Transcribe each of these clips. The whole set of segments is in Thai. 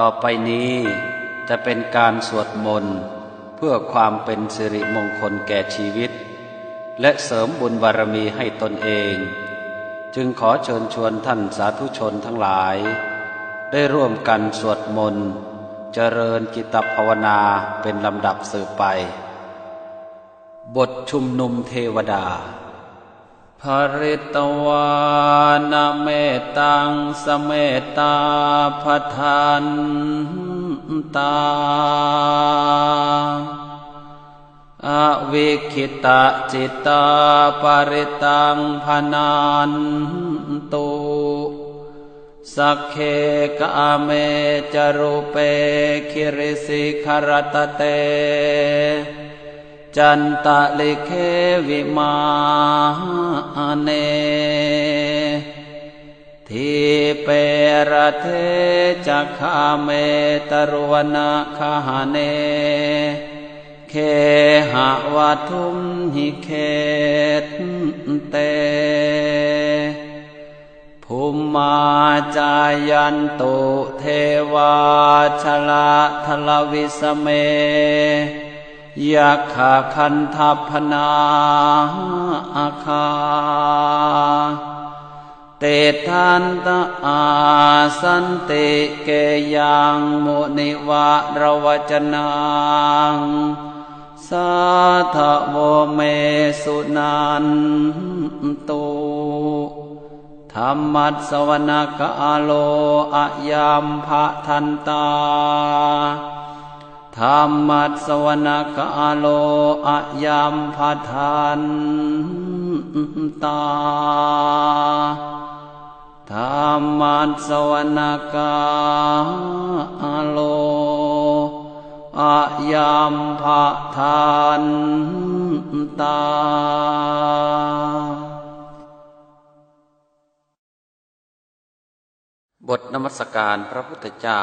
ต่อไปนี้จะเป็นการสวดมนต์เพื่อความเป็นสิริมงคลแก่ชีวิต และเสริมบุญบารมีให้ตนเอง จึงขอเชิญชวนท่านสาธุชนทั้งหลาย ได้ร่วมกันสวดมนต์เจริญกิตภาวนาเป็นลำดับสืบไป บทชุมนุมเทวดา ภริตวานาเมตังสเมตาพทานตาอวิคิตะจิตตาปริตังพนานตุสักเคกะเมจรุเปคิริสิคารตเต จันตะลิเควิมาเนทีเประเทจักขาเมตรวนาคหเน เคหะวัทุมหิเคตเตภูมมาจายันตุเทวาชละทลวิสเม ยักขะคันทัพพนาอาคา เตทันตอาสันติเกยังมุนิวะระวจนังสาธโวเมสุนันตุธรรมัสสวนกาโลอะยามภะทันตา ธรรมัสสวนกาโลอะยามภะทันตาธรรมัสสวนกาโลอะยามภะทันตาบทนมัสการพระพุทธเจ้า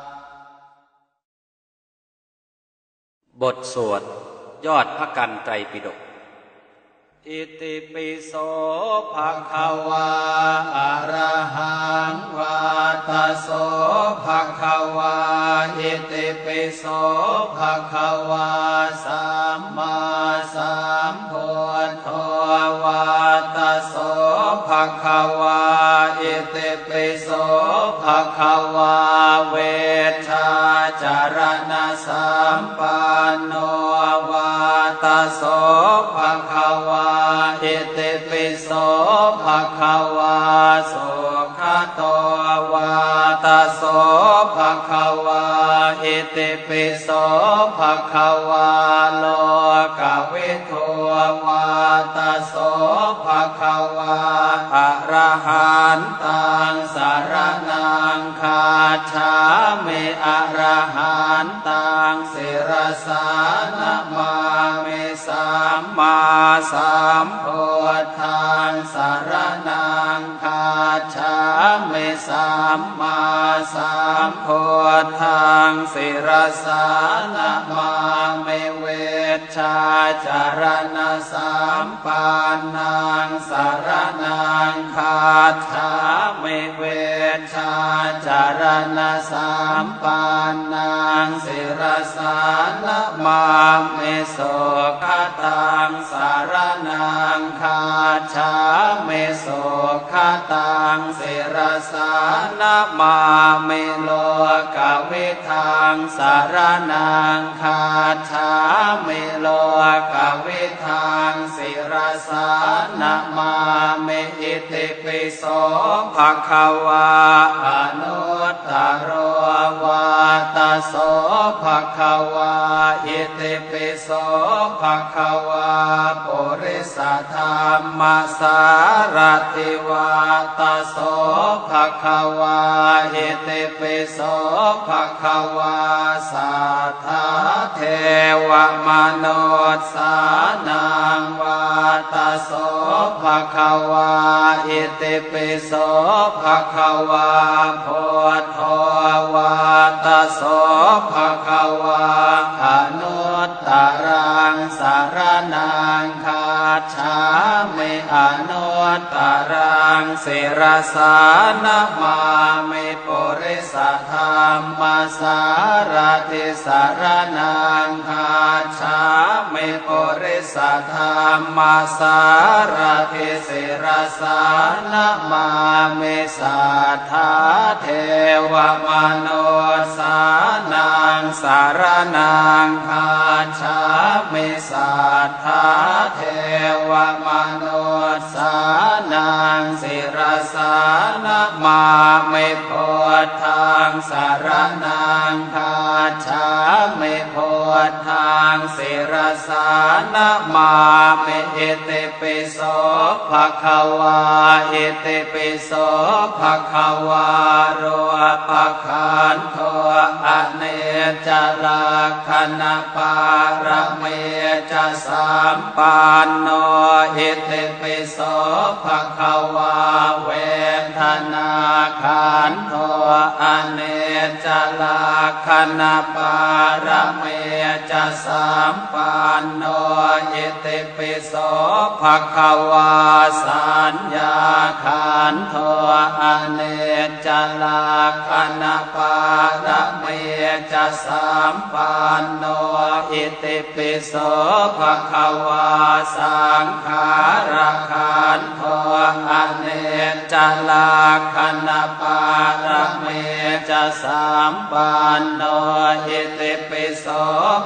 บทสวด ยอดพระกันไตรปิฎกอิติปิโสภะคะวาอะระหังวาตาโสภะคะวาอิติปิโสภะคะวาสัมมาสัมพุทโธวาตาโสภะคะวาอิติปิโสภะคะวา ปิโสภะคะวาโลกวิทูวาตาโสภะคะวาอะระหันตังสารนังคาชาเมอะระหันตังสิรสานะมามิสัมมาสัมพุทธังสารนังคาชาเมสัมมาสัมพุทธัง สิรสานะมามิเวชาจารณะสัมปันนังสารนังคาชามิเวชาจารณะสัมปันนังสิรสานะมามิโสขตังสารนังคาชามิโส ตังสิรสานมามิโลกเวทังสารนังคาชาเมโลกเวทังสิรสานมามิอิติปิโสภะคะวาอนุตตรวาต โสภะคะวาอิติปิโสภะคะวาปุริสธรรมสารติวาตโสภะคะวาอเตปิโสภะคะวาสัทธาเทวมนุษสานังวาตโสภะคะวาอเตปิโสภะคะวาโพธวาตโส ภะคะวา นุตตรังศิรสานมามิปุริสธรรมสารติสารนังคาชามิปุริสธรรมสารติศิรสานมามิสัทธาเทวมนุสานังสารนังคาชามิสัทธาเทวมนุสานั งศิรสานมาไมิพุทธังสารนังคาชาไมิพุทธังศิรสานมามิเอติปิโสภะคะวาเอติปิโสภะคะวาโรปะคันโทอเน จลาคณปารเมจสามปานโนอิติปิโสภะคะวาเวทนาขันโทอเนจลาคณปารเมจสามปานโนอิติปิโสภะคะวาสัญญาขันโทอเนจลาคณปารเม จะสามปานโนอิติปิโสภะคะวาสังขารขันโทอเนจลาคณปารเมจะสามปานโนอิติปิโส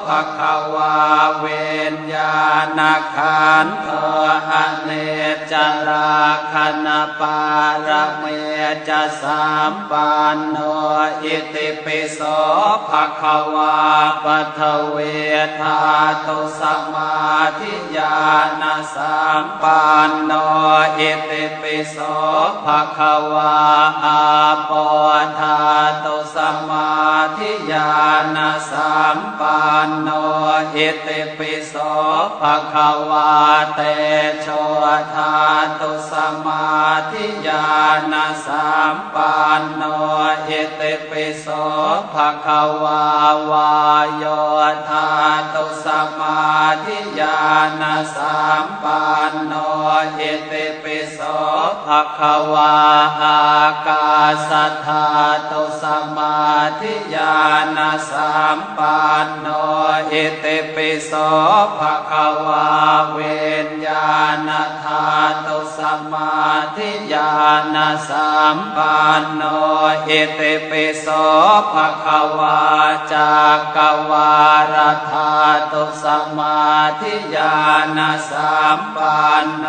ภะคะวาเวนญาณขันโทอเน จลาคณปารเมจะสามปานโนอิติปิโสภะคะวาปัทเวทาตุสมาธิญาณสามปานโนอิติปิโสภะคะวาอาปธาตุสมาธิญาณสามปานโนอิติปิโสภะคะวาเตโชธาตุสมาธิญาณสามปานโนเอติปิโสภะคะวาวายโยธาตุสมาธิญาณสามปานโนเอติป ภะคะวาอากาสธาตุสมาธิญาณสามปานโนเอิติปิโสภะคะวาเวนญาณธาตุสมาธิญาณสามปานโนเอิติปิโสภะคะวาจากกวารธาตุสมาธิญาณสามปานโน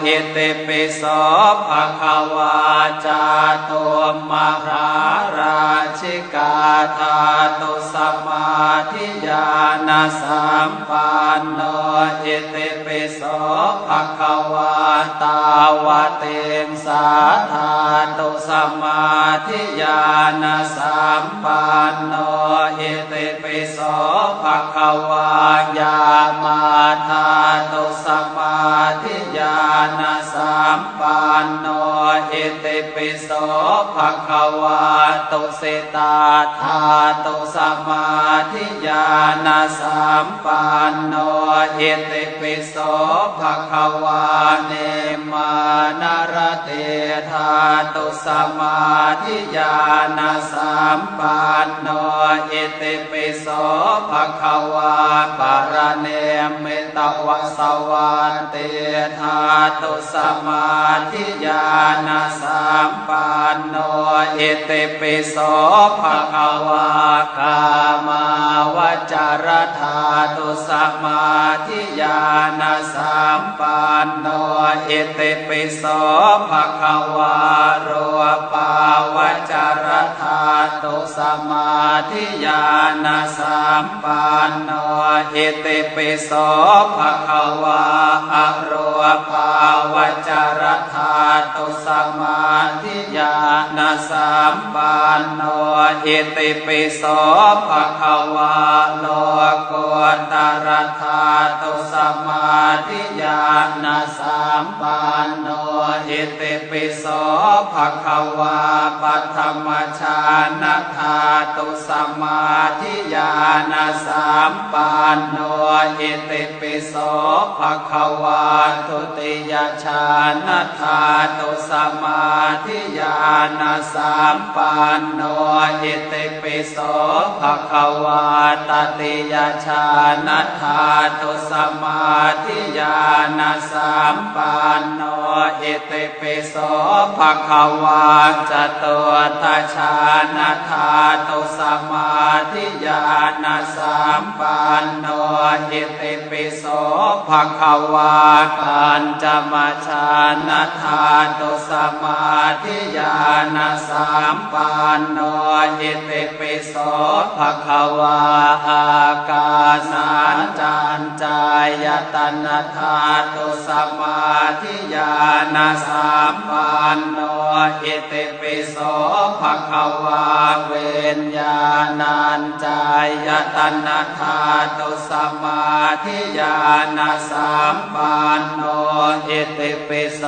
เอิติปิโสภะคะวาจาตุมหาราชิกาธาตุสมาธิญาณสามปานโนอิติปิโสภะคะวาตาวเตงสาธาตุสมาธิญาณสามปานโนอิติปิโสภะคะวายามาธาตุสมาธิญาณสาม ปานโนอิติปิโสภะคะวาตุสิตาธาตุสมาธิญาณสามปานโนอิติปิโสภะคะวาเนมานารเตธาตุสมาธิญาณสามปานโนอิติปิโสภะคะวาปารเนมิตวสวันเตธาตุสมาธิญาณสามมปานโนเอิติปิโสภะคะวากามาวจารธาตุสมาธิญาณสัมปันโนเอเตปิโสภะคะวาโรปาวจารธาตุสมาธิญาณสัมปันโนเอเตปิโสภะคะวาอะโรปาวจารธาตุสมาธิญาณสามปานโนเอติปิโสภะคะวาโลโกตรธาตุสมาธิญาณสามปานโน เอติปิโสภะคะวาปัทมชานธาตุสมาธิญาณสัมปันโนเอติปิโสภะคะวาทุติยชานธาตุสมาธิญาณสัมปันโนเอติปิโสภะคะวาตติยชานธาตุสมาธิญาณสัมปันโนเอติปิโสภะคะวาจตุตชานะธาตุสมาธิญาณสัมปันโนเอติปิโสภะคะวาปัญจมาชานะธาตุสมาธิญาณสัมปันโน เอติปิโสภะคะวาอากาสานจันจายตนะธาตุสมาธิญาณสัมปันโนเอติป โสภะคะวาเวนญาณัญจายตนะธาตุสมาธิญาณสัมปันโนเอติปิโส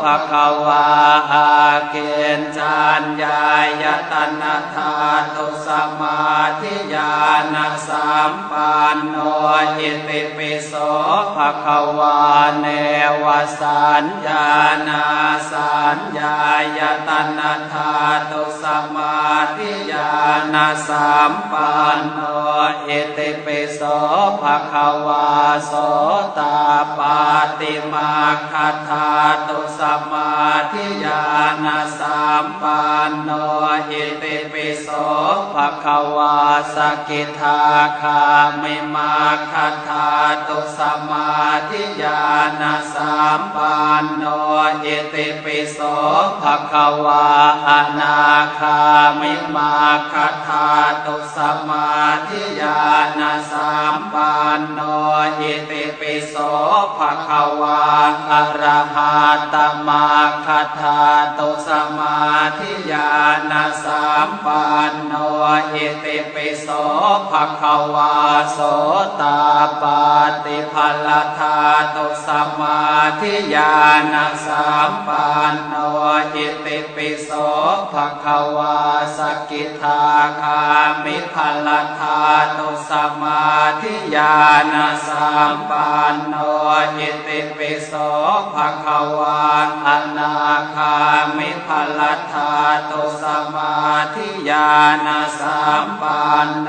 ภะคะวาอาเกณจัญญายตนะธาตุสมาธิญาณสัมปันโนเอติปิโสภะคะวาเนวสัญญาณสัญญายตนะธาตุสมาธิญาณสัมปันโนเอติปิโสภะคะวาโสตาปาติมาคัธาตุสมาธิญาณสัมปันโนเอติปิโสภะคะวาสกิทาคามิมาคัธาตุสมาธิญาณสัมปันโนเอติปิโสภะคะวาอนาคามิมาคัธาตุสมาธิญาณสัมปันโนเอติปิโสภะคะวาอรหะตมาคัธาตุสมาธิญาณสัมปันโนเอติปิโสภะคะวาโสตาปาติภลธาตุสมาธิญาณสัมปันโนเอติปิโสภคะวาสกิทาคามิภลธาตุสมาธิญาณสัมปันโนเอติปิโสภะคะวาอนาคามิภลธาตุสมาธิญาณสัมปันโน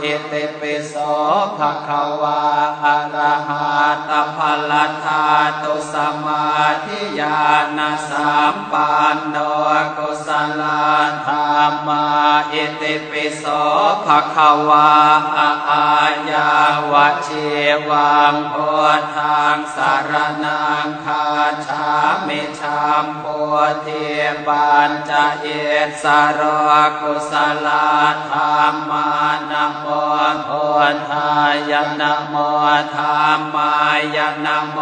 เอติปิโสภะคะวาอะระหะตภลธาตุสมาธิญาณสัมปันโนกุศลธรรมาเอติปิโสภะคะวาอะอาญาวะเชวังโพทางสารนังคาชามิชามโพธิปัญจเอสารกุศลธรรมานะโมพุทธายนะโมธรรมายนะโม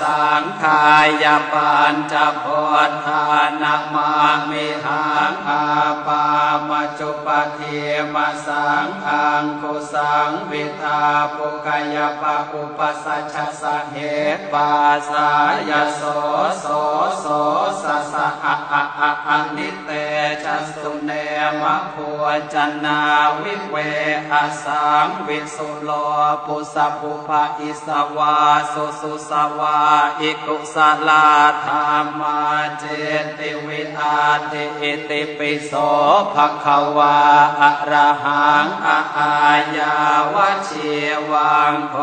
สังขายปัญจพุทธานะมามิหังอาปามจุปเทมาสังขังกุสังวิทาปุกายปะอุปสัชชะสะเหตปัสายโสโสโสสะสะอะอะอะอนิเตจัสุเนมะพัวจนาวิเวอสังวิสุโลปุสะปุภะอิสวาสุสสุสวาอิกุสลาธรรมาเจติวิอาติอิติปิโสภะคะวาอะระหังอะอายาวะเชวังโพ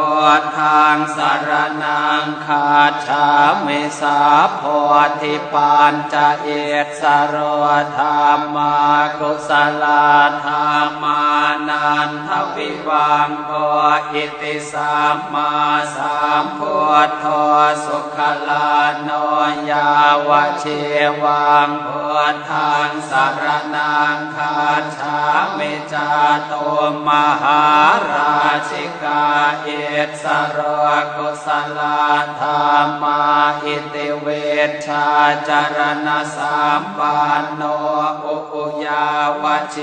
ทางสารนังคาชามิสาโพธิปานจะเอตสโรธรรมากุสลาธรรมานันทวิวังโพอิติสัมมาสัมพุทโธสุขลาโนยาวะเชวังโพทธังสารนังคาชามิจาโตมหาราชิกาเอตสโรกุสลาธรรมาอิติเวชาจารณสามปานโนอุปุยาวเช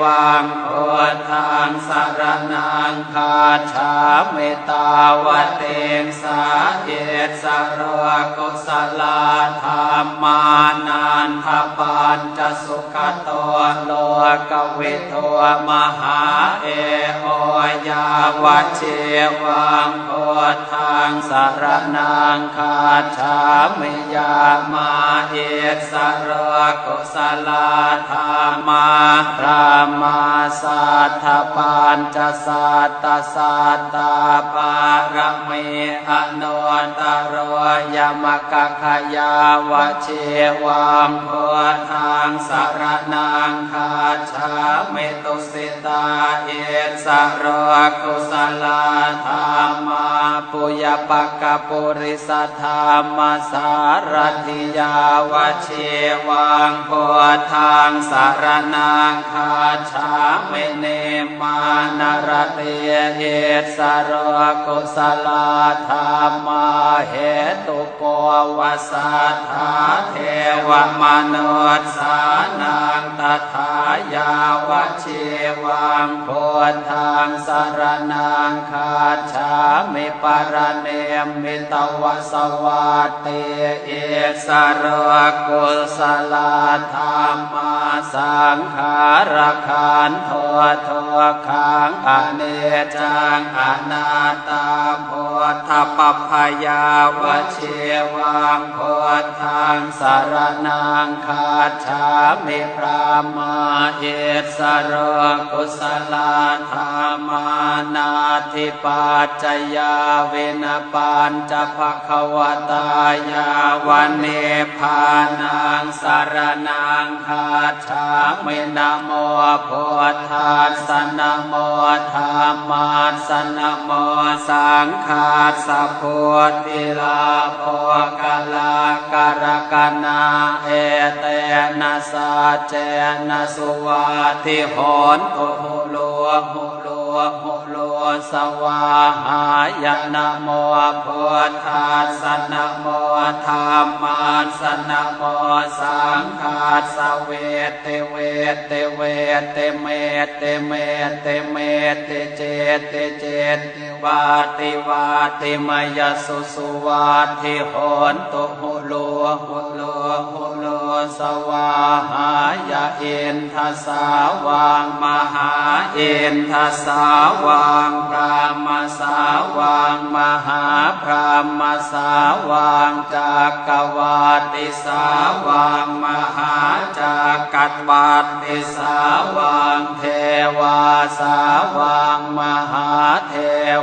วังพุทธังสารนังคาชาเมตาวะเตงสาเอตสโรกุสลาธรรมานันทปานจะสุขโตโลกเวิโทมหาเอโอยาวะเชวังพุทธังสารนังคาชามิยามาเอสโรกุสลาธรรมาพระมาสัทธปานจะสัตตสัตตาปารมีอนุตตรยมกะขยาวะเชวังพุทธังสารนังคาชามิตุสิตาเอสโรกุสลาธรรมาปุยปะกปุริสธรรมสารทิยาวะเชวังพุทธังสารนังคาชามิเนมานรเตเอสโรกุสลาธรรมาเหตุปวสัทธาเทวมนุษสานังตถายาวเชวังพุทธังสารนังคาชามิปารเนมมิตวสวัตเตเอสรกุสลาธรรมาสังขารขันโทโทขังอเนจังอนาตตาพุทธปพยาวเชวังพุทธังสารนังคาชามิพรามาเอสรกุสลาธรรมานาทิปัจจยาเวนปัญจภควตายาวันเนพานังสารนังคาชามินโมพุทธัสนโมธรรมัสนโมสังฆาสะพุทธิลาโภกลากรกนาเอเตนะสาเจนะสุวาติหอนโอโหโลโหโลโหโล สวาหายนะโมพุทธัสนะโมธรรมัสนะโมสังฆาสเวเตเวเตเวเตเมเตเมเตเมเตเจเตเจวาติวาติมยสุสุวาทิหนตุหุโลหุโลหุโลสวาหายะอินทสาวังมหาอินทสาวังพระมสาวังมหาพระมสาวังจักรวาติสาวังมหาจักรวาติสาวังเทวาสาวังมหาเท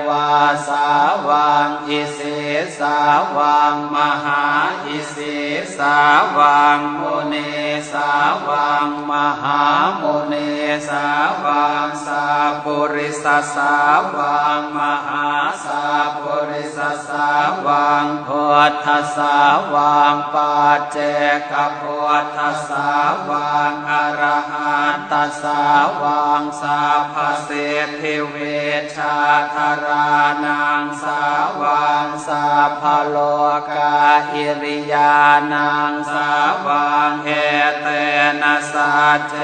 วาสาวังอิสิ สาวังมหาอิสิสาวังมุนีสาวังมหามุนีสาวังสาปุริสสาวังมหาสาปุริสสาวังพุทธสาวังปัจเจกพุทธสาวังอรหันตสาวังสาภเสทิเวชาธารานังสาวังสาพโลกาอิริยานังสาวังเอเตนะสัจเจ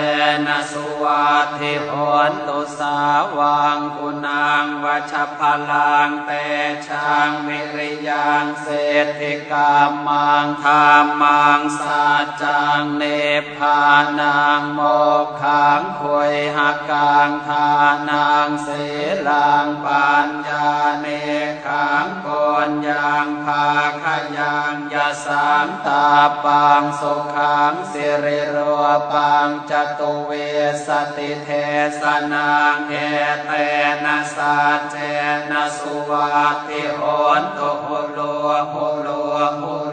นะสุวัติโหนตุสาวังกุณังวัชพลังเตชังวิริยังเศรษฐกามังธรรมังสัจจังเนพานังโมกขังควยหักกังทานังเสลังปัญญาเนขังโกนยังภาคยังยาสามตาปังสุขังสิริโรปังจตุเวสติเทสนางเอเตนะสาเจนะสุวัติโหนตุโหโลโหโลโหโล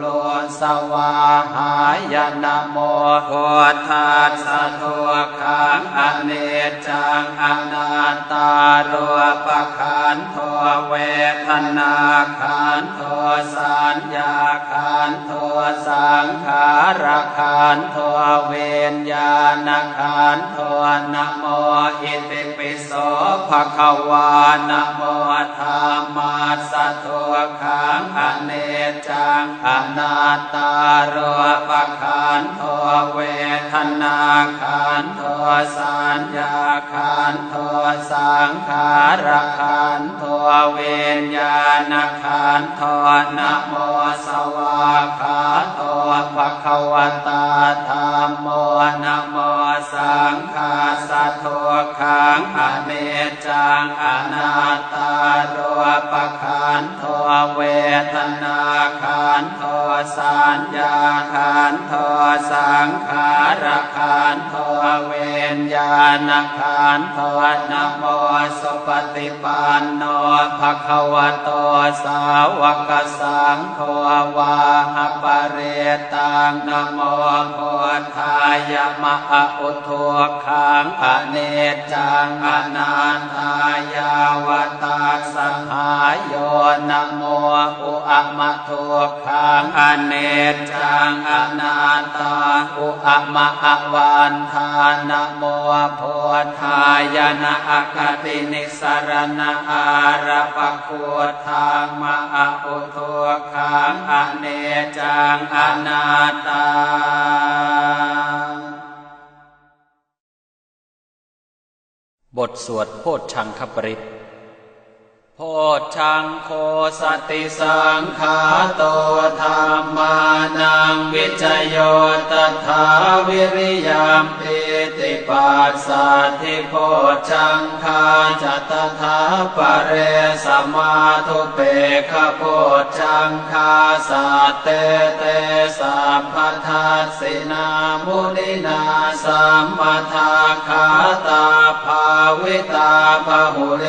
สวาหายนะโมโหทัสสะทุขังอเนจังอนัตตาโรปะขันโทเวทนาขันโทสัญญาขันโทสังขารขันโทเวนญาณขันโทนะโมอิติปิโสภะคะวานะโมธรรมัสสะทุขังอเนจังอนัตตาโรปะขันโทเวทนาขันโทสัญญาขันโทสังขารขันโทเวนญาณขันโทนะโมสวาขาโตภะคะวตาธรรมโมนะโมสังฆาสัทโทขังอเนจจังอนัตตาโรปะขันโทเวทนาขันโทสญญาขันโทสังขารขันโทเวนญาณขันโทนะโมสุปฏิปันโนภควโตสาวกสังโฆวาหปะเรตังนะโมพุทธายมะอุทุขังอเนจังอนันทายาวตาสหายโยนะโมอุอะมะทุขังอันเนจังอนันตาอุอมะอวันทานโมพุทธายนะอกตินิสรณะอาระปะคุทางมะอุทุขังอเนจังอนัตตาบทสวดโพชชังคปริต พชังโคสติสังขาโตธรรมานังวิจโยตถาวิริยามปิติปัสสัทธิโพชังคาจตถาปเรสมาทุเปขโพชังคาสัตเตเตสัพพทัสสินามุนินาสัมมาทาคาตาภาวิตาภาหุเร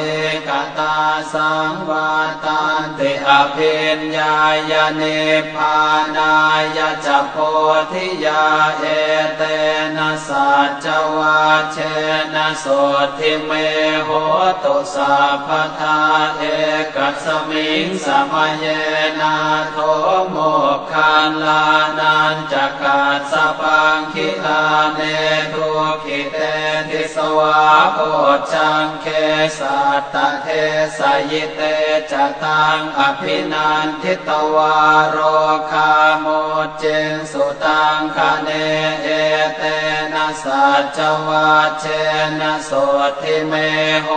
กตาสัังวาตันติอภิญญายเนพานายจะโพธิยาเอเตนะสัจวาเชนะโสทิเมโหตุสัพทาเอกัสมิงสมัยเยนาโทโมกขันลานันจักกัสปังคิลาเนทุขิเตทิสวาโพชังเคสัตเตเทสะยิเต จะ ตัง อะภินันทิตวา โรคา มุจจิงสุตังขะเณ เอเตนะสัจจะวัชเชนะโสตถิเมโห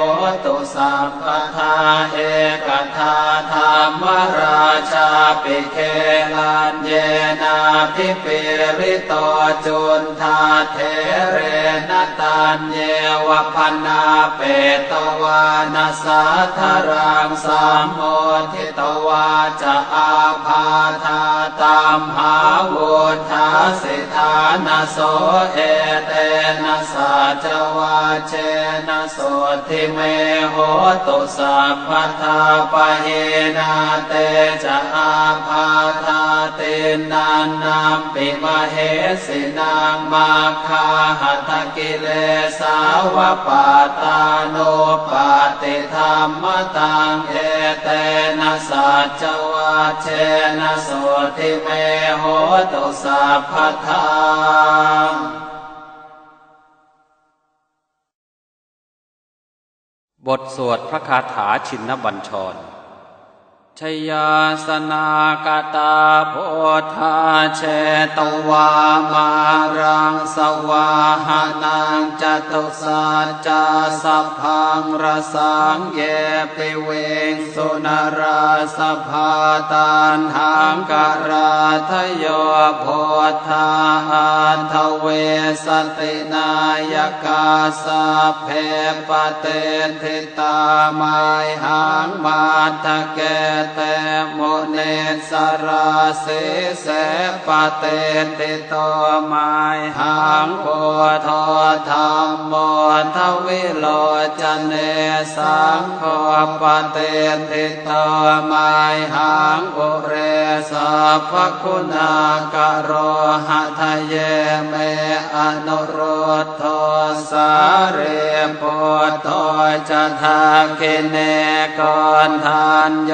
ตุสัพพะทาเอกะทาธัมมะราชาปิเคลัญเญนาภิปีฬิโตจุนทะเทเรนตันเยวพันนาเปตวานาสัทธรังสามโมทิตวาจะอาภาธาตามหาวุฒาสิทานาโสเอเตนะสัจวาเชนะโสทิเมโหตุสัพพทาปะเยนาเตจะอาภาธาเตนันนามปิมเหสินางมาคาหัตกิเลสาวปาตาโนปาติธรรมตังเอเตนะสัจวัชเชนะโสทิเมโหตุสัพพทาบทสวดพระคาถาชินบัญชร ชยาสนากตาโพธาเชตวามารังสวาหานังจตุสัจจาสัพพังรสังเยปิเวงสุนราสภาตานหังกราทโยโพธาอันทเวสตินายกาสาเพปะติฏฐิตา มัยหังมัตถะเกเต มุนิสสะรา สีเสปะติฏฐิโต มัยหัง พุทโธธัมโม ทะวิโลจะเนสังโฆปะติฏฐิโต มัยหังอุเรสัพพะคุณากะโรหะทะเยเมอนุโรธโทสาเรปุตโตจะทาคิเนกอนทานโย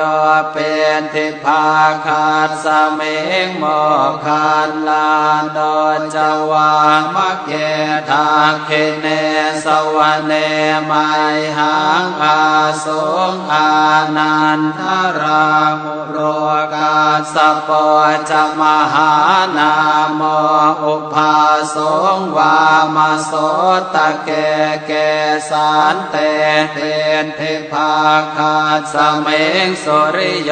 เป็นทิพาคาสเมงโมคันลาโดจวามะเกทาคิเนสวเนไมหังอาสงอานันทรามุโรกาสปจะมหานาโมอุปาสงวามาโสตะเกเกสานเตเตนเทภาคาสเมงสุริโย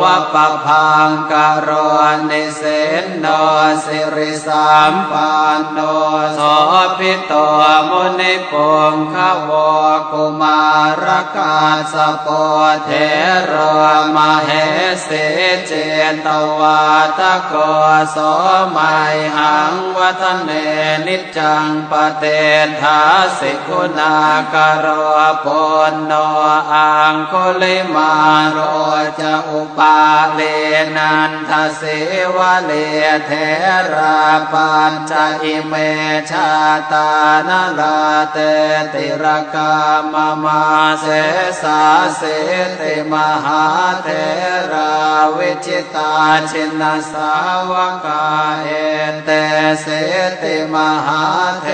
วะปะพังกโรนิเสนโนสิริสามปานโนโสพิโตมุนิปงขวกุมาระกัสสะโปเถโร มะเหสี จิตตะวาทะโกโสมัยหังวะทะเนนิจจังปะติฏฐาสิ คุณากะโรปุณโณ อังคุลิมาโล จะอุปาลี นันทะสีวะลี เถราปัญจะ อิเมชาตานลาเตติรกามมาเสสาเสติมหาเทราวิจิตาชินสาวกาเอเตเสติมหาเท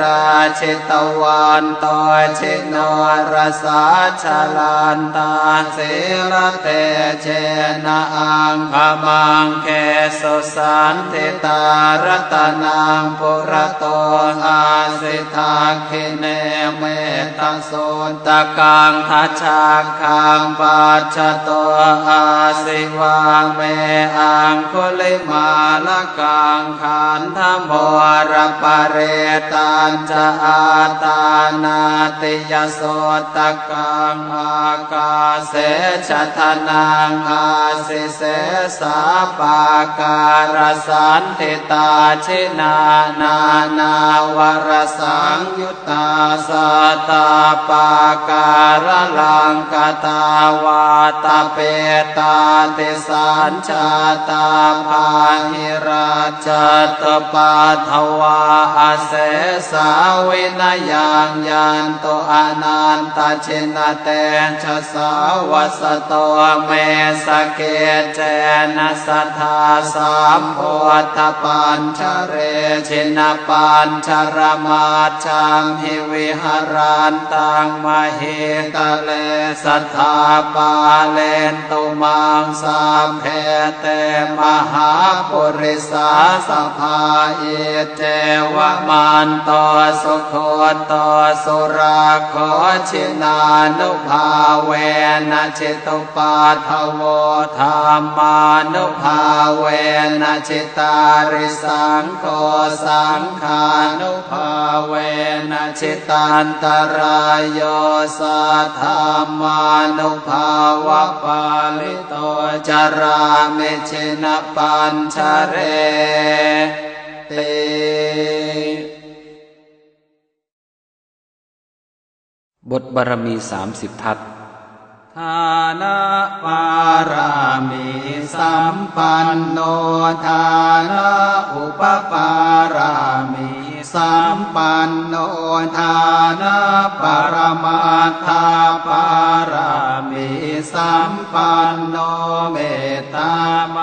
ราชิตวันตอชิโนรสาชลันตาเสรเตเชนะอังขมังเคสุสันติตารตนังปุระโตอาสิทาคิเนเมตโสตะกังทัชาคังปัจจโตอาสิวาเมอังคุลิมาลกังขันธโมรปะเรตันจะอาตานาติยโสตะกังอากาเสชะทนังอาสิเสสาปาการสันติตาชินานานาวรสังยุตตาสัตาปาการลังกตาวาตาเปตาติสัญชาตาภาหิราชตปาทวาอาเสสาวินะยังยันตุ อะนันตะชินะเตชะสา วะสะโตเมสะกิจเจนะ สะทา สัมพุทธะปัญชะเรชินะปัญชะระมัชฌัมหิวิหะรันตัง มะหีตะเลสะทาปาเลนตุมังสัพเพเต มะหาปุริสาสภาเอเจวมันตสุโคตสุราขอชินานุภาเวนะจิตุปาทโวธรรมานุภาเวนะจิตาริสังโฆสังขานุภาเวนะจิตันตรายโยสัทธามานุภาวะปาลิโตจารามิชินปัญชเรเตบทบารมีสามสิบทัศ ทานะปารามีสัมปันโนทานะอุปปารามีสัมปันโนทานะปรมาทาปารามีสัมปันโนเมตตาไม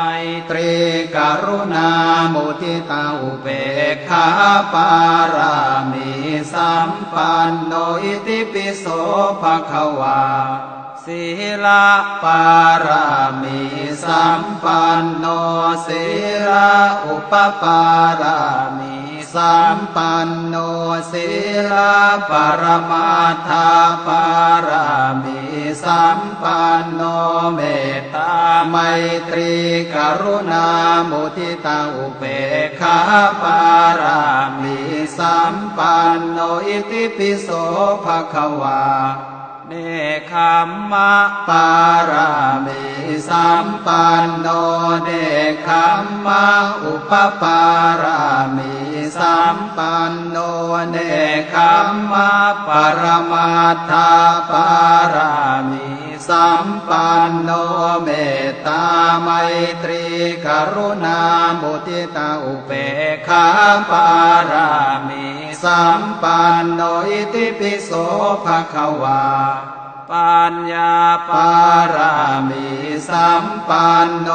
ตรีกรุณามุทิตาอุเบกขาปารามีสัมปันโนอิติปิโสภะคะวา ศีลปารามีสัมปันโนศีลอุปปารามีสัมปันโนศีลปรมาทาปารามีสัมปันโนเมตตาไมตรีกรุณามุทิตาอุเบกขาปารามีสัมปันโนอิติปิโสภะคะวา เนคขัมมะปารามิสัมปันโนเนคขัมมะอุปปารามิสัมปันโนเนคขัมมะปรมาทาปารามิ สัมปันโนเมตตาไมตรีกรุณามุทิตาอุเบกขาปารามิสัมปันโนอิติปิโสภะคะวาปัญญาปารามิสัมปันโน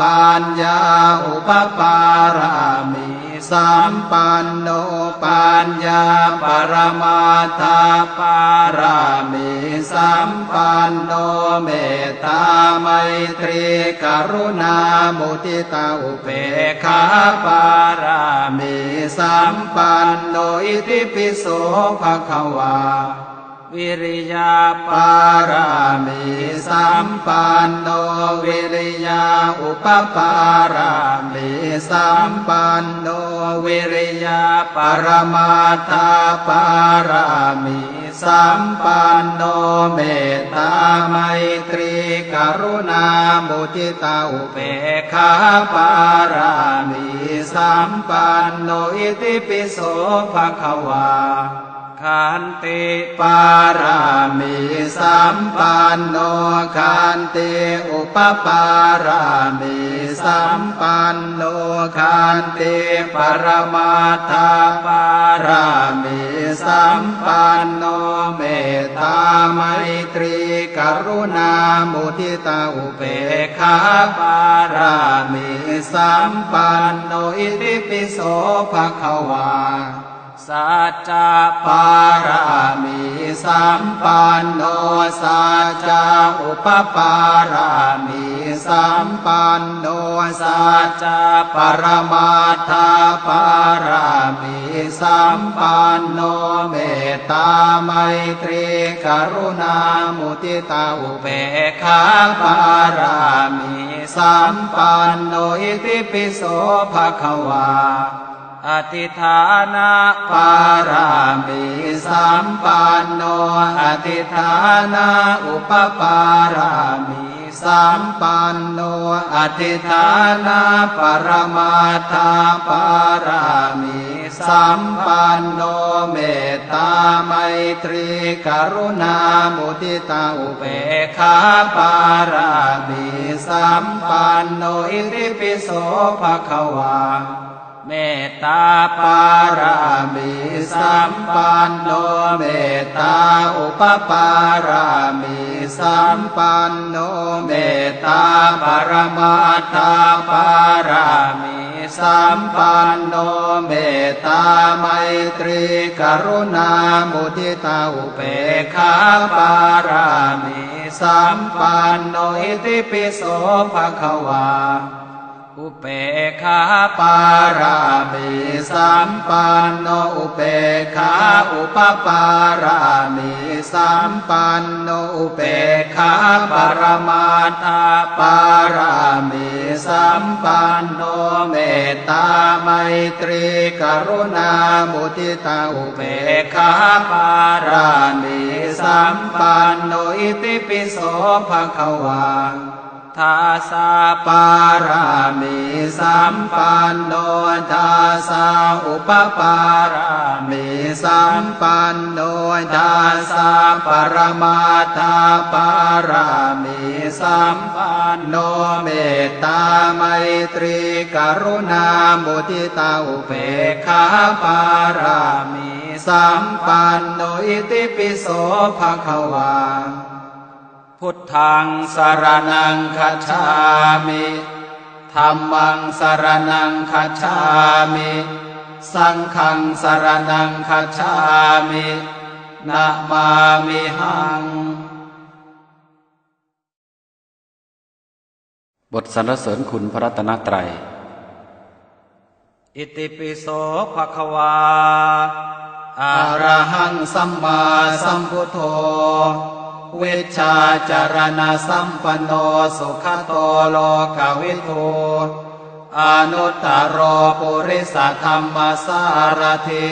ปัญญาอุปปารามิ สัมปันโนปัญญาปรมาทาปารามิสัมปันโนเมตตาไมตรีกรุณามุติตาอุเบกขาปารามิสัมปันโนอิติปิโสภะคะวา วิริยาปารามิสัมปันโนวิริยาอุปปารามิสัมปันโนวิริยาปรมาทาปารามิสัมปันโนเมตตาไมตรีกรุณามุทิตาอุเบกขาปารามิสัมปันโนอิติปิโสภะคะวา ขันติปารามิสัมปันโนคันติอุปปารามิสัมปันโนคันติปรมาทาปารามิสัมปันโนเมตตาไมตรีกรุณามุทิตาอุเบกขาปารามิสัมปันโนอิติปิโสภะคะวา สัจจปารามิสัมปันโนสัจจาอุปปารามิสัมปันโนสัจจาปรมาทาปารามิสัมปันโนเมตตาไมตรีกรุณามุทิตาอุเบกขาปารามิสัมปันโนอิติปิโสภะคะวา อธิฐานะปารามิสัมปันโนอธิฐานาอุปปารามิสัมปันโนอธิฐานาปรมาทาปารามิสัมปันโนเมตตาไมตรีกรุณามุทิตาอุเบกขาปารามิสัมปันโนอิติปิโสภะคะวา เมตตาปารามิสัมปันโนเมตตาอุปปารามิสัมปันโนเมตตาปรมาทธาปารามิสัมปันโนเมตตาไมตรีกรุณามุทิตาอุเบกขาปารามิสัมปันโนอิติปิโสภะคะวา อุเปขาปารามิสัมปันโนอุเปขาอุปปารามิสัมปันโนอุเปขาปรมาทธาปารามิสัมปันโนเมตตาไมตรีกรุณามุทิตาอุเบกขาปารามิสัมปันโนอิติปิโสภะคะวา ทาสาปารามิสัมปันโนทาสาอุปปารามิสัมปันโนทาสาปรมาทาปารามิสัมปันโนเมตตาไมตรีกรุณามุทิตาอุเบกขาปารามิสัมปันโนอิติปิโสภะคะวา พุทธังสารนังคัจฉามิธรรมังสรนังคัจฉามิ สังฆังสรนังคัจฉามินะมามิหัง บทสรรเสริญคุณพระรัตนตรัย อิติปิโสภะคะวา อะระหังสัมมาสัมพุทโธ เวชชาจารณะสัมปันโนสุขโตโลกวิทูอนุตตรโรปุริสธรรมสารถิ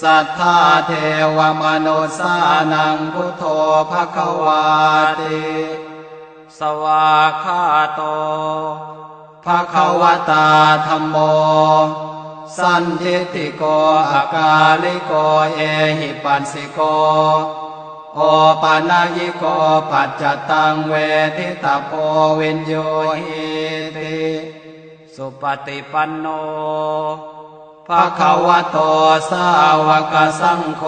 สัทธาเทวมนุสานังพุทโธภควาติสวาคาโตภควตาธรรมโม สันทิฏฐิโกอากาลิโกเอหิปัสสิโก โอปานายิโกปัจจตังเวทิตาโพวินโยหิติสุปฏิปันโนภะคะวะโตสาวกสังโฆ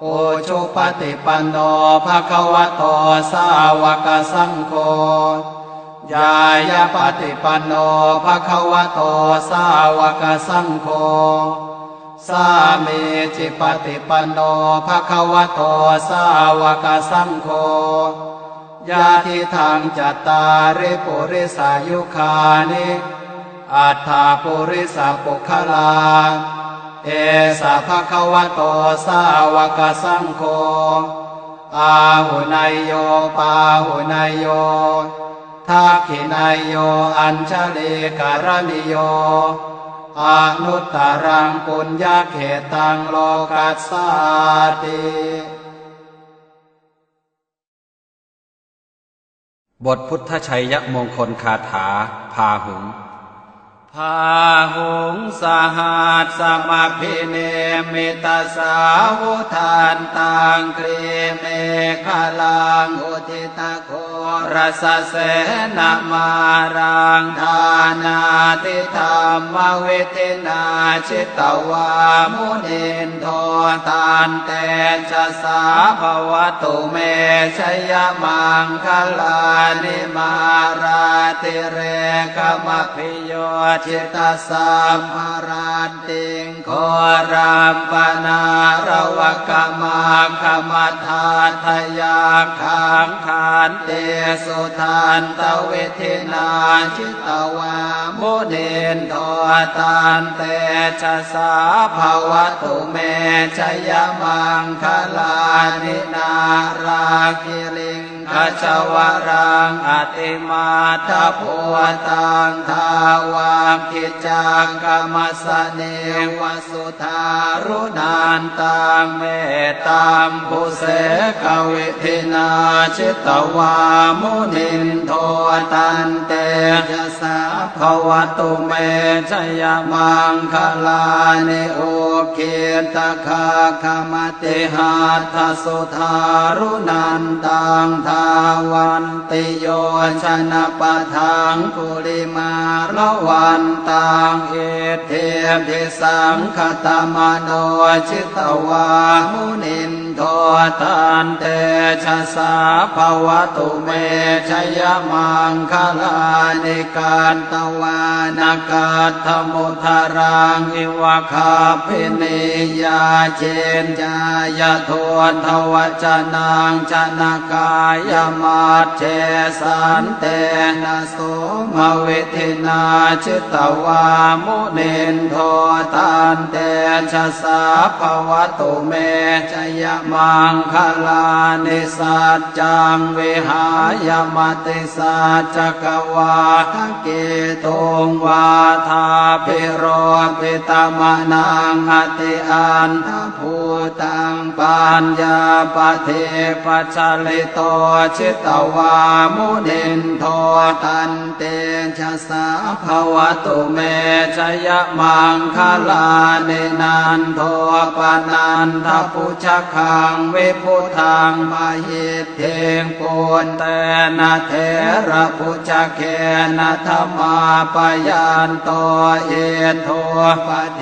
โอชุปฏิปันโนภะคะวะโตสาวกสังโฆยายาปฏิปันโนภะคะวะโตสาวกสังโฆ สามีจิปฏิปันโนภะคะวะโตสาวกสังโฆยาทิทางจัตตาริปุริสายุคานิอัฏฐาปุริสปุคลา เอสะภะคะวะโตสาวกสังโฆอาหุนายโยปาหุนายโยทักขินายโย อัญชลีการณิโย อนุตตรังปุญญาเขตังโลกัสสาติบทพุทธชัยยมงคลคาถา พาหุง พาหงสหัสสมาพิเนมิตาสาวุทานตังกรีเมฆลังอุทิตะโครสเสนามารังทานาติธรรมเวทินาชิตวามุนินโทตานเตจะสาภวตุเมชยมังคลานิมาราติเรกมพิโยชตาสัมภราติงโครามปนารวกมาคมทาทยาขังขานเตสุทานตเวทินาชิตวามุนินโทตานเตชะสาภาวตุเมชยมังคลานินาราคิลิง ขจวรังอติมาทะภูตังทาวัคคิจักกะมะสะนีวะ สุทารุณันตังเมตตัมพุเสกะวิธินาชิตะวามุนินโทตันเตชะสา ภะวะตุเม ชะยะมังคะลานิ อุกขิตตะขัคคะมะติหัตถะสุทารุณันตัง ธาวันติโยชะนะปะถังคุลิมาละวันตัง อิทธีภิสังขะตะมะโนชิตะวามุนิน โทตันเตชะสา ภะวะตุเม ชะยะมังคะลานิกัตวานะ กัฏฐะมุทะรังอิวะคัพพินิยาเจนจายทวนทวจนังชนะกายมาเจสันเตนะโสมเวทินาชิตวามุนินโทตันเตชะสาภวตุเมชยมมังคลานิสัจจังวิหายมติสัจกวาทเกตุงวาทาพิโรปิตมนังอติอันทภูตังปัญญาปเทปัจลิโตชิตวามุนินโทตันเตชะสาภวตุเมชยมังคลาเนนันโทปนันทปุชคังเวพุทังมาหิตเทคัง ปุตเตนะเถระภุชะเคนะ ทะมาปะยันโต อิทธูปะเท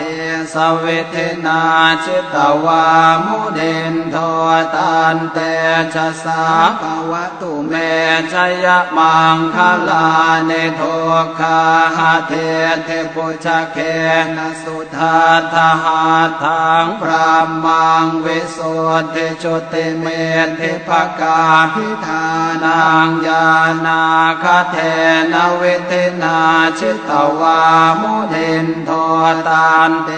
สะวิธินาชิตะวามุนินโทตันเตชะสา ภะวะตุเม ชะยะมังคะลานิ ทุคคาหะทิฏฐิภุชะเคนะสุทัฏฐะหัตถังพรัหมังวิสุทธิจุติเมธิภกาพิธานังญาณาคเทนเวทนาชิตวามุเทนโทตานเต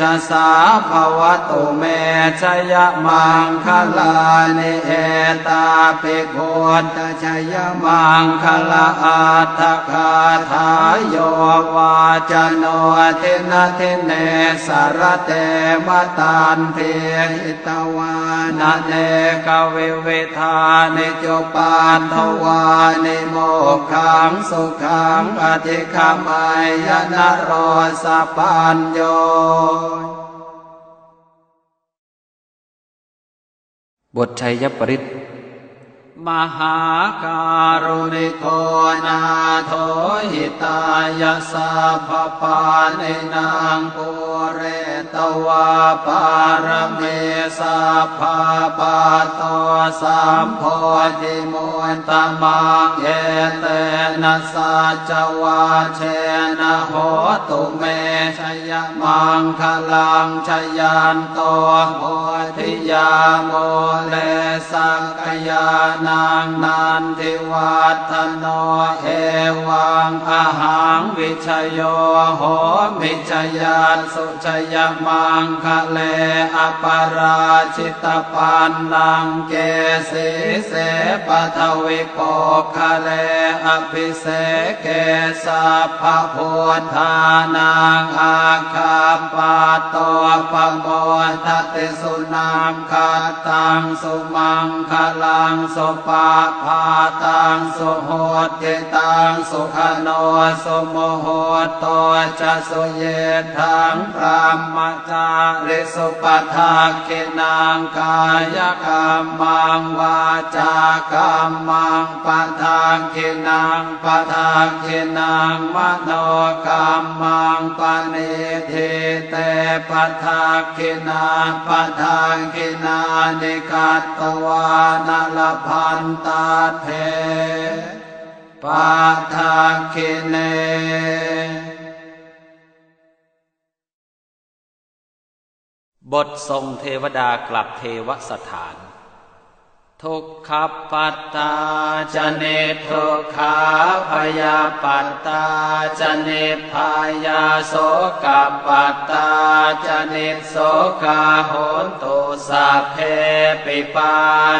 ชะสาภวตุเมชยมังคลานิเอตาปิโกตชยมังคลาอัตถคาทายโยวาจโนทินทิเนสารเตมตานเพียหิตวานเนกวิเวทานิจปาทวานิโมขังสุขังอธิคมายนโรสปัญโยบทชัยปริตมหาการุณิโกนาโทหิตายาสัพพปาเนนางปุเร ตวาปารเมสัพพปาโตสัมโพธิมุตตมังเอเตนะสัจวาเชนะโหตุเมชยมังคลังชยันโตโพธิยาโมเลสักกยานังนันทิวัฒโนเอวังอาหังวิชยโยโหมิชยันสุชยมังคะเลอปาราชิตปันนังเกสีเสปทวิปคะเลอภิเสเกสัพพโพธานังอาคาปาโตปโมทติสุนามคาตังสุมังคะลังสุปาพาตังสุโหติตังสุขโนสุโมโหโตจะสุเยทังพรหมจาริสุปทาคินังกายกรรมังวาจากรรมังปทาคินังปทาคินังมโนกรรมังปณิทิเตปทาคินาปทาคินานิกัตตวานลพันตาเทปาทาคิเน บททรงเทวดากลับเทวสถาน ทุกขปัตตาจเนทุกขาพยาปัตตาจเนพายาโสกปัตตาจเนโสกาโหนตุสัพเพปิปา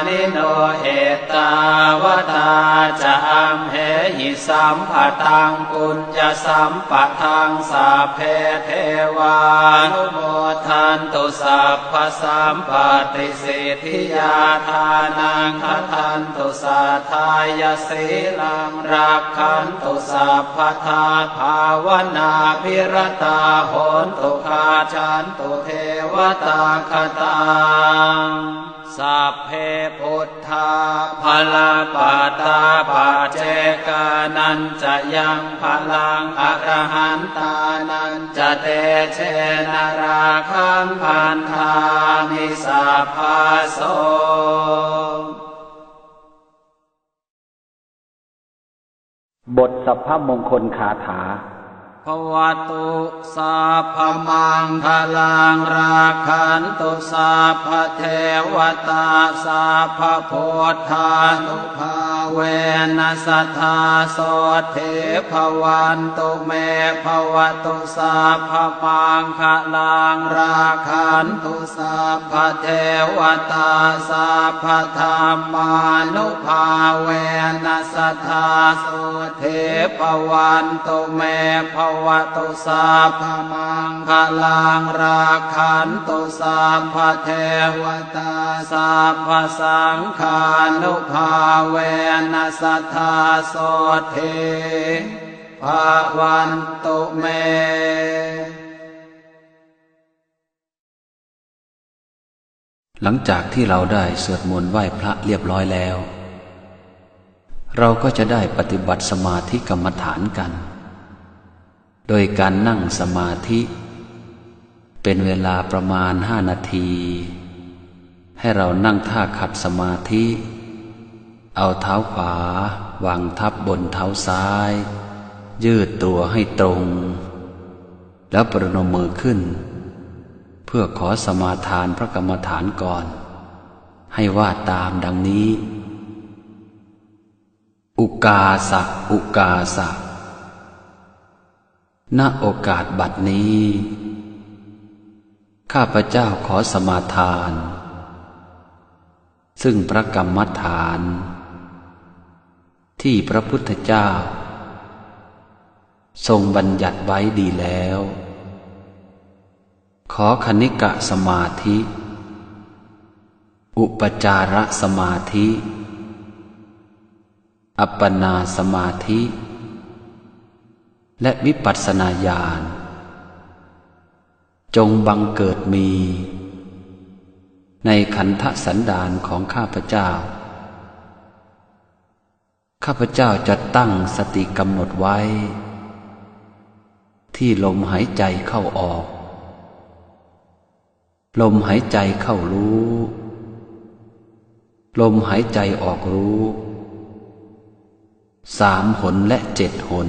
นิโนเอตาวตาจะอัมเหหิสัมปะทังปุญญสัมปะทังสัพเพเทวานุโมทันตุสัพพสัมปติสิทธิยาทานงคทันตุสาทายสีลังรักขันตุสาพพทาภาวนาพิรตาโหนตุคาชันตุเทวตาคตัง สัพเพพุทธาภลาปัตตาปัจเจกานันจะยังพลังอรหันตานันจะเตเชนราคังพันธามิสัพพาโสบทสัพพมงคลคาถา วตุสัพมังคลังราคันตุสัพเทวตาสัพโพธานุภาเวนัสธาโสเทภวันตุเมภวตุสัพมังคลังราคันตุสัพเทวตาสัพธรรมานุภาเวนัสธาโสเทภวันตุเมภววะตุสัพมังคลังราคันตุสัพเทวตาสัพสังฆานุภาเวนัสธาโสเทภาวันตุเมหลังจากที่เราได้สวดมนต์ไหว้พระเรียบร้อยแล้ว เราก็จะได้ปฏิบัติสมาธิกรรมฐานกัน โดยการนั่งสมาธิ เป็นเวลาประมาณห้านาที ให้เรานั่งท่าขัดสมาธิ เอาเท้าขวาวางทับบนเท้าซ้าย ยืดตัวให้ตรง แล้วประนมมือขึ้น เพื่อขอสมาทานพระกรรมฐานก่อน ให้ว่าตามดังนี้ อุกาสะอุกาสะ ณโอกาสบัดนี้ ข้าพเจ้าขอสมาทาน ซึ่งพระกรรมฐาน ที่พระพุทธเจ้า ทรงบัญญัติไว้ดีแล้ว ขอคณิกะสมาธิ อุปจารสมาธิ อัปปนาสมาธิ และวิปัสสนาญาณจงบังเกิดมี ในขันธสันดานของข้าพเจ้า ข้าพเจ้าจะตั้งสติกำหนดไว้ ที่ลมหายใจเข้าออก ลมหายใจเข้ารู้ ลมหายใจออกรู้ สามหนและเจ็ดหน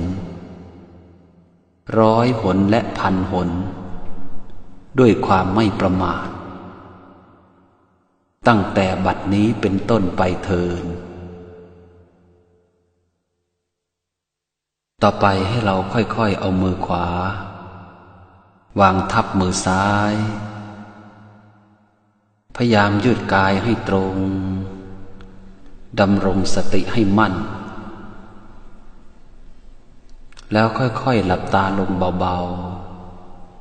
ร้อยหนและพันหน ด้วยความไม่ประมาท ตั้งแต่บัดนี้เป็นต้นไปเทิน ต่อไปให้เราค่อยๆเอามือขวา วางทับมือซ้าย พยายามยืดกายให้ตรง ดำรงสติให้มั่น แล้วค่อยๆหลับตาลงเบา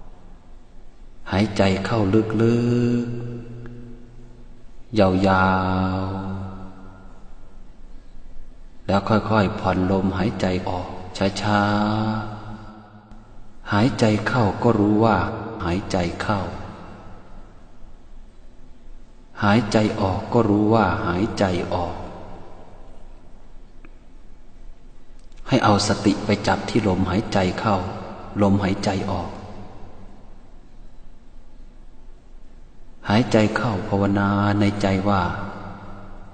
ๆ หายใจเข้าลึกๆ ยาวๆ แล้วค่อยๆ ผ่อนลมหายใจออกช้าๆ หายใจเข้าก็รู้ว่า หายใจเข้า หายใจออกก็รู้ว่าหายใจออก ให้เอาสติไปจับที่ลมหายใจเข้า ลมหายใจออก หายใจเข้าภาวนาในใจว่า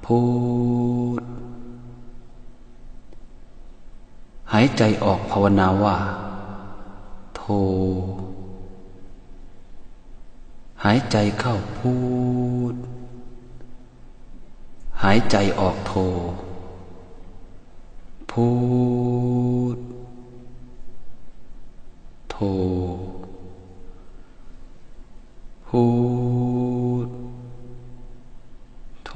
พูด หายใจออกภาวนาว่า โท หายใจเข้าพูด หายใจออกโท พูดโทพูดโท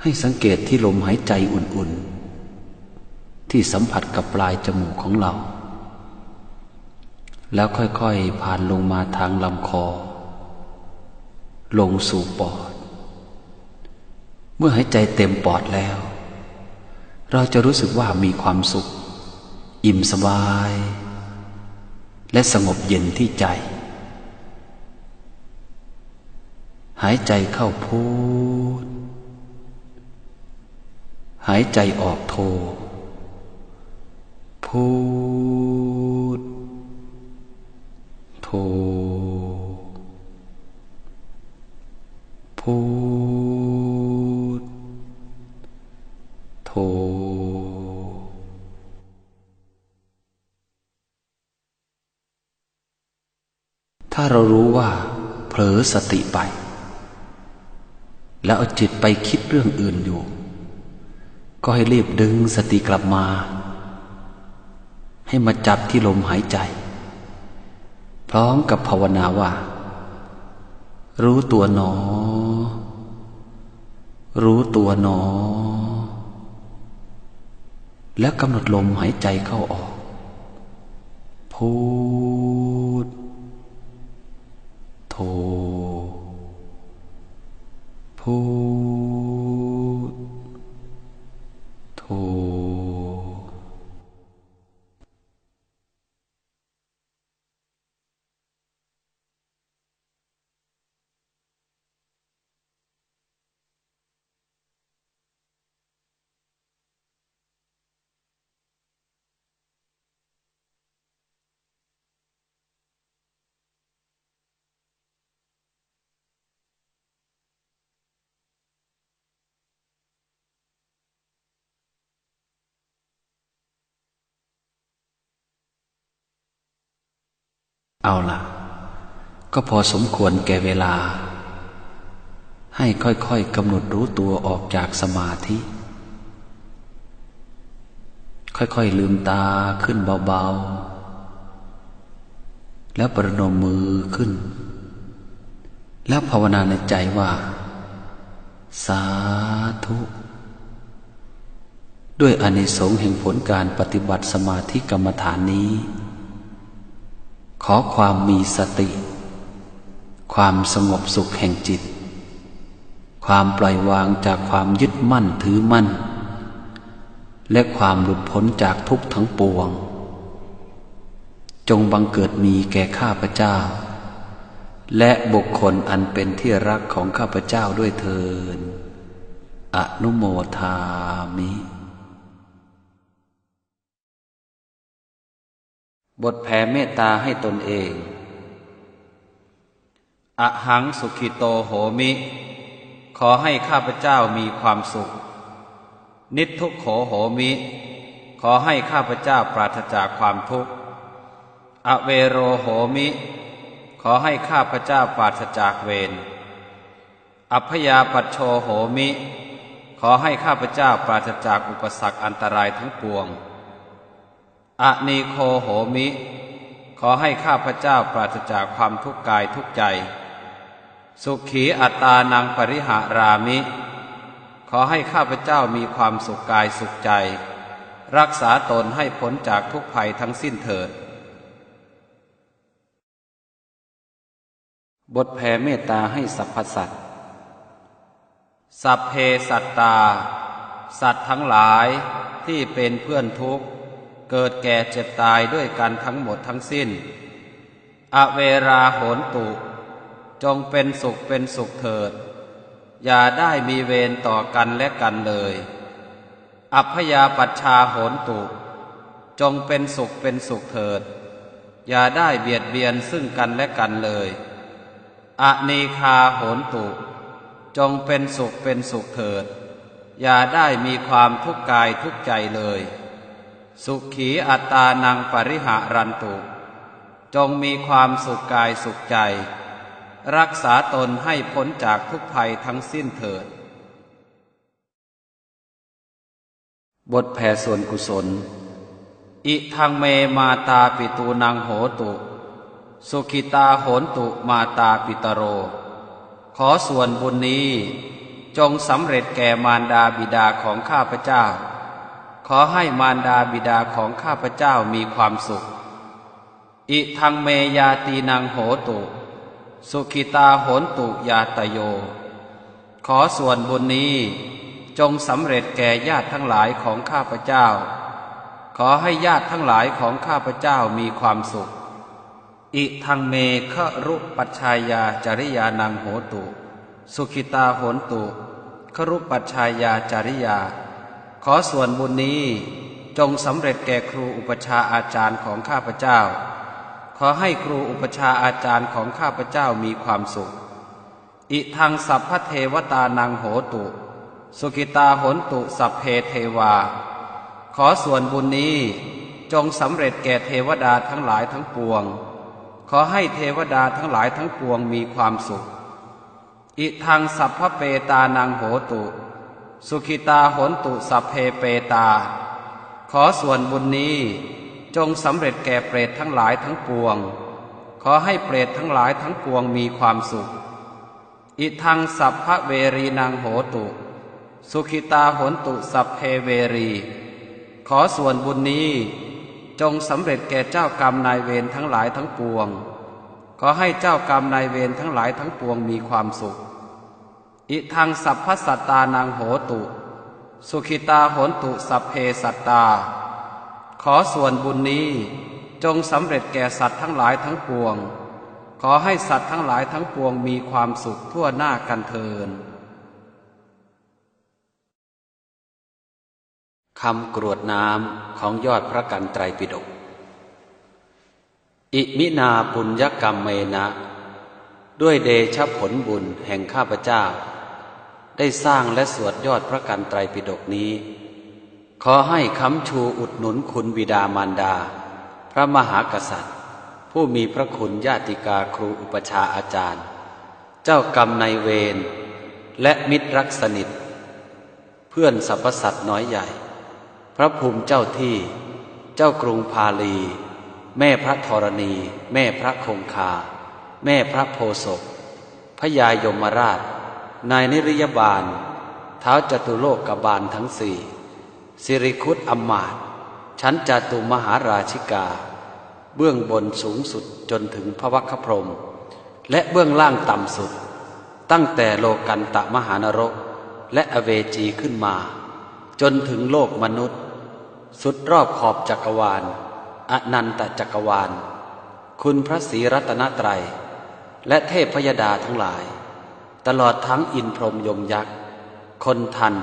ให้สังเกตที่ลมหายใจอุ่นๆ ที่สัมผัสกับปลายจมูกของเรา แล้วค่อยๆ ผ่านลงมาทางลำคอ ลงสู่ปอด เมื่อหายใจเต็มปอดแล้ว เราจะรู้สึกว่ามีความสุข อิ่มสบาย และสงบเย็นที่ใจ หายใจเข้าพูด หายใจออกโท พูดโทพูดโทถ้าเรารู้ว่า เผลอสติไป แล้วเอาจิตไปคิดเรื่องอื่นอยู่ ก็ให้รีบดึงสติกลับมา ให้มาจับที่ลมหายใจ พร้อมกับภาวนาว่า รู้ตัวหนอ รู้ตัวหนอ แล้วกำหนดลมหายใจเข้าออก พูด โทพูด เอาล่ะ ก็พอสมควรแก่เวลา ให้ค่อยๆกำหนดรู้ตัวออกจากสมาธิ ค่อยๆลืมตาขึ้นเบาๆ แล้วประนมมือขึ้น แล้วภาวนาในใจว่า สาธุ ด้วยอนิสงส์แห่งผลการปฏิบัติสมาธิกรรมฐานนี้ ขอความมีสติ ความสงบสุขแห่งจิต ความปล่อยวางจากความยึดมั่นถือมั่น และความหลุดพ้นจากทุกข์ทั้งปวง จงบังเกิดมีแก่ข้าพเจ้า และบุคคลอันเป็นที่รักของข้าพเจ้าด้วยเทินอนุโมทามิ บทแผ่เมตตาให้ตนเอง อหังสุขิโตโหมิ ขอให้ข้าพเจ้ามีความสุข นิทุกโขโหมิ ขอให้ข้าพเจ้าปราศจากความทุกข์ อเวโรโหมิ ขอให้ข้าพเจ้าปราศจากเวร อัพยาปัชโชโหมิ ขอให้ข้าพเจ้าปราศจากอุปสรรคอันตรายทั้งปวง อนีโคโหมิ ขอให้ข้าพเจ้าปราศจากความทุกข์กายทุกใจ สุขีอัตานังปริหารามิ ขอให้ข้าพเจ้ามีความสุขกายสุขใจ รักษาตนให้พ้นจากทุกภัยทั้งสิ้นเถิด บทแผ่เมตตาให้สรรพสัตว์สัพเพสัตตา สัตว์ทั้งหลายที่เป็นเพื่อนทุกข์ เกิดแก่เจ็บตายด้วยกันทั้งหมดทั้งสิ้น อเวราโหนตุ จงเป็นสุขเป็นสุขเถิด อย่าได้มีเวรต่อกันและกันเลย อัพยาปัชชาโหนตุ จงเป็นสุขเป็นสุขเถิด อย่าได้เบียดเบียนซึ่งกันและกันเลยอเนคาโหนตุ จงเป็นสุขเป็นสุขเถิด อย่าได้มีความทุกข์กายทุกใจเลย สุขีอัตานังปริหารันตุ จงมีความสุขกายสุขใจ รักษาตนให้พ้นจากทุกภัยทั้งสิ้นเถิด บทแผ่ส่วนกุศล อิทังเมมาตาปิตูนังโหตุ สุขิตาโหนตุมาตาปิตโร ขอส่วนบุญนี้จงสำเร็จแก่มารดาบิดาของข้าพเจ้า อให้มารดาบิดาของข้าพเจ้ามีความสุข อิทังเมยาตีนังโหตุ สุขิตาโหนตุยาตโย ขอส่วนบุญนี้จงสำเร็จแก่ญาติทั้งหลายของข้าพเจ้า ขอให้ญาติทั้งหลายของข้าพเจ้ามีความสุข อิทังเมฆรุปัชชายาจริยานังโหตุ สุขิตาโหนตุ ครุปัชชายาจริยา ขอส่วนบุญนี้จงสำเร็จแก่ครูอุปชาอาจารย์ของข้าพเจ้า ขอให้ครูอุปชาอาจารย์ของข้าพเจ้ามีความสุข อิทังสัพพเทวตานังโหตุ สุขิตาหนตุสัพเพเทวา ขอส่วนบุญนี้จงสำเร็จแก่เทวดาทั้งหลายทั้งปวง ขอให้เทวดาทั้งหลายทั้งปวงมีความสุข อิทังสัพพเปตานังโหตุ สุขิตาโหนตุสัพเพเปตา ขอส่วนบุญนี้จงสำเร็จแก่เปรตทั้งหลายทั้งปวง ขอให้เปรตทั้งหลายทั้งปวงมีความสุข อิทังสัพพเวรีนังโหตุ สุขิตาโหนตุสัพเพเวรี ขอส่วนบุญนี้จงสำเร็จแก่เจ้ากรรมนายเวรทั้งหลายทั้งปวง ขอให้เจ้ากรรมนายเวรทั้งหลายทั้งปวงมีความสุข อิทังสัพพสัตตานังโหตุ สุขิตาโหนตุสัพเพสัตตา ขอส่วนบุญนี้จงสำเร็จแก่สัตว์ทั้งหลายทั้งปวง ขอให้สัตว์ทั้งหลายทั้งปวงมีความสุขทั่วหน้ากันเทินคำกรวดน้ำของยอดพระกันไตรปิฎก อิมินาปุญญกรรมเมนะ ด้วยเดชผลบุญแห่งข้าพเจ้า ได้สร้างและสวดยอดพระกันไตรปิฎกนี้ ขอให้คำชูอุดหนุนคุณบิดามารดา พระมหากษัตริย์ ผู้มีพระคุณญาติกาครูอุปชาอาจารย์ เจ้ากรรมนายเวรและมิตรรักสนิท เพื่อนสรรพสัตว์น้อยใหญ่ พระภูมิเจ้าที่ เจ้ากรุงพาลี แม่พระธรณี แม่พระคงคา แม่พระโพศพพระยายมราช นายนิริยบาลเท้าจตุโลกกบาลทั้งสี่สิริคุตอมมาตชั้นจตุมหาราชิกา เบื้องบนสูงสุดจนถึงพระวัคคพรม และเบื้องล่างต่ำสุด ตั้งแต่โลกันตะมหานรก และอเวจีขึ้นมา จนถึงโลกมนุษย์ สุดรอบขอบจักรวาล อนันตจักรวาล คุณพระศรีรัตนตรัย และเทพพยดาทั้งหลาย ตลอดทั้งอินพรมยมยักษ์ คนทัน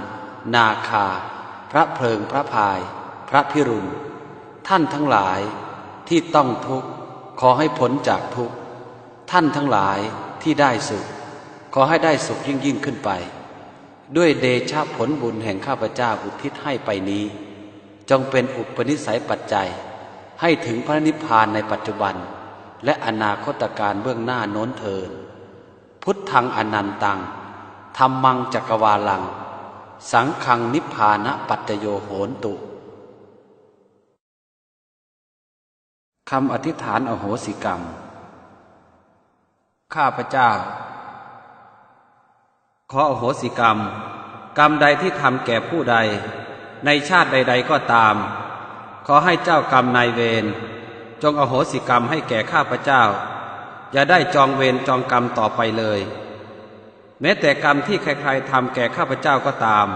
นาคา พระเพลิงพระพาย พระพิรุณ ท่านทั้งหลายที่ต้องทุกข์ขอให้พ้นจากทุกข์ ท่านทั้งหลายที่ได้สุข ขอให้ได้สุขยิ่งยิ่งขึ้นไป ด้วยเดชะผลบุญแห่งข้าพเจ้าอุทิศให้ไปนี้ จงเป็นอุปนิสัยปัจจัย ให้ถึงพระนิพพานในปัจจุบัน และอนาคตการเบื้องหน้าโน้นเทิน พุทธังอนันตังธรรมังจักรวาลัง สังขังนิพพานะปัจจโยโหนตุคำอธิษฐานอโหสิกรรม ข้าพเจ้า ขออโหสิกรรม กรรมใดที่ทำแก่ผู้ใด ในชาติใด ๆ ก็ตาม ขอให้เจ้ากรรมนายเวรจงอโหสิกรรมให้แก่ข้าพเจ้า อย่าได้จองเวรจองกรรมต่อไปเลย แม้แต่กรรมที่ใครๆทำแก่ข้าพเจ้าก็ตาม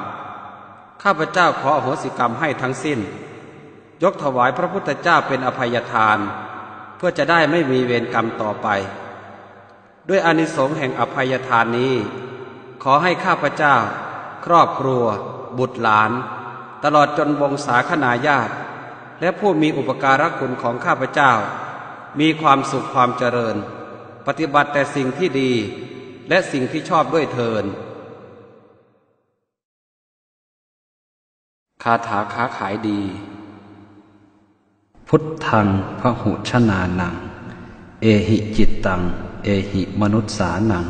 ข้าพเจ้าขออโหสิกรรมให้ทั้งสิ้น ยกถวายพระพุทธเจ้าเป็นอภัยทาน เพื่อจะได้ไม่มีเวรกรรมต่อไป ด้วยอานิสงส์แห่งอภัยทานนี้ ขอให้ข้าพเจ้า ครอบครัว บุตรหลาน ตลอดจนวงศาคณาญาติ และผู้มีอุปการะคุณของข้าพเจ้ามีความสุขความเจริญ ปฏิบัติแต่สิ่งที่ดี และสิ่งที่ชอบด้วยเทินคาถาค้าขายดี พุทธังพระหุชนานัง เอหิจิตตัง เอหิมนุษสานัง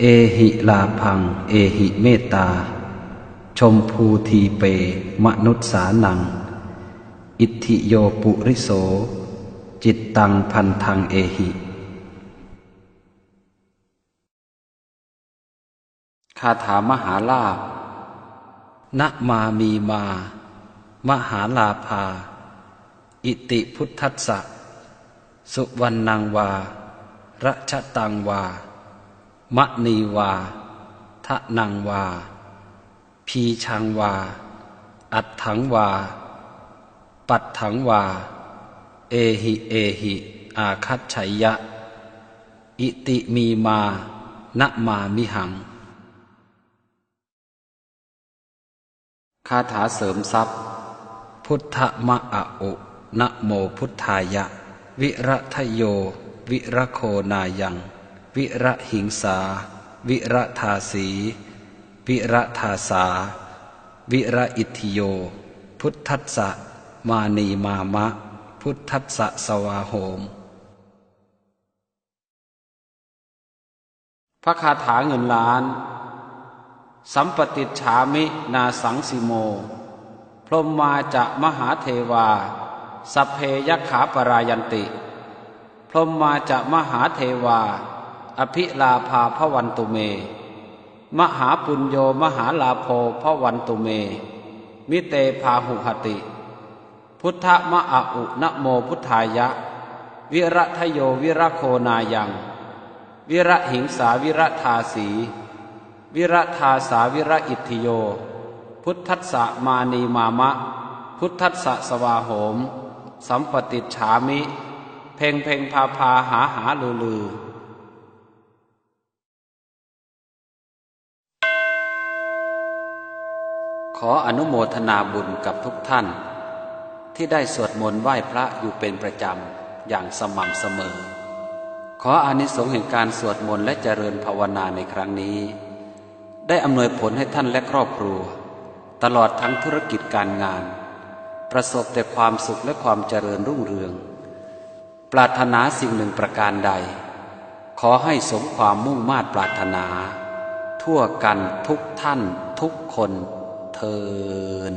เอหิลาพัง เอหิเมตตา ชมพูทีเป มนุษสานัง อิทธิโยปุริโส จิตตังพันธังเอหิ คาถามหาลาภนะมามีมา มหาลาภา อิติพุทธัสสะ สุวรรณังวารัชตังวามะนีวาทะนังวา พีชังวา อัดถังวา ปัดถังวา เอหิเอหิ อาคัตชัยยะ อิติมีมานะมามิหัง คาถาเสริมทรัพย์ พุทธมะอะอุนะโมพุทธายะ วิระทโย วิระโคนายัง วิระหิงสา วิระทาสี วิระทาสา วิระอิทธิโย พุทธัสสะมานีมามะ พุทธัสสะสวาโหม พระคาถาเงินล้าน สัมปติฉามินาสังสิโม พรหมมาจะมหาเทวา สัพเพยขาปรายันติ พรหมมาจะมหาเทวา อภิลาภาพวันตุเม มหาปุญโยมหาลาโภพวันตุเม มิเตพาหุหติ พุทธมะอะอุนะโมพุทธายะ วิระทโยวิระโคนายัง วิระหิงสาวิระทาสี วิระทาสาวิระอิทธิโย พุทธัสสะมานีมามะ พุทธัสสะสวาโหม สัมปติฉามิ เพ่งเพ่งพาพาหาหาลือลือขออนุโมทนาบุญกับทุกท่าน ที่ได้สวดมนต์ไหว้พระอยู่เป็นประจำอย่างสม่ำเสมอ ขออานิสงส์แห่งการสวดมนต์และเจริญภาวนาในครั้งนี้ ได้อำนวยผลให้ท่านและครอบครัว ตลอดทั้งธุรกิจการงาน ประสบแต่ความสุขและความเจริญรุ่งเรือง ปรารถนาสิ่งหนึ่งประการใด ขอให้สมความมุ่งมา่ปรารถนา ทั่วกันทุกท่านทุกคนเทิน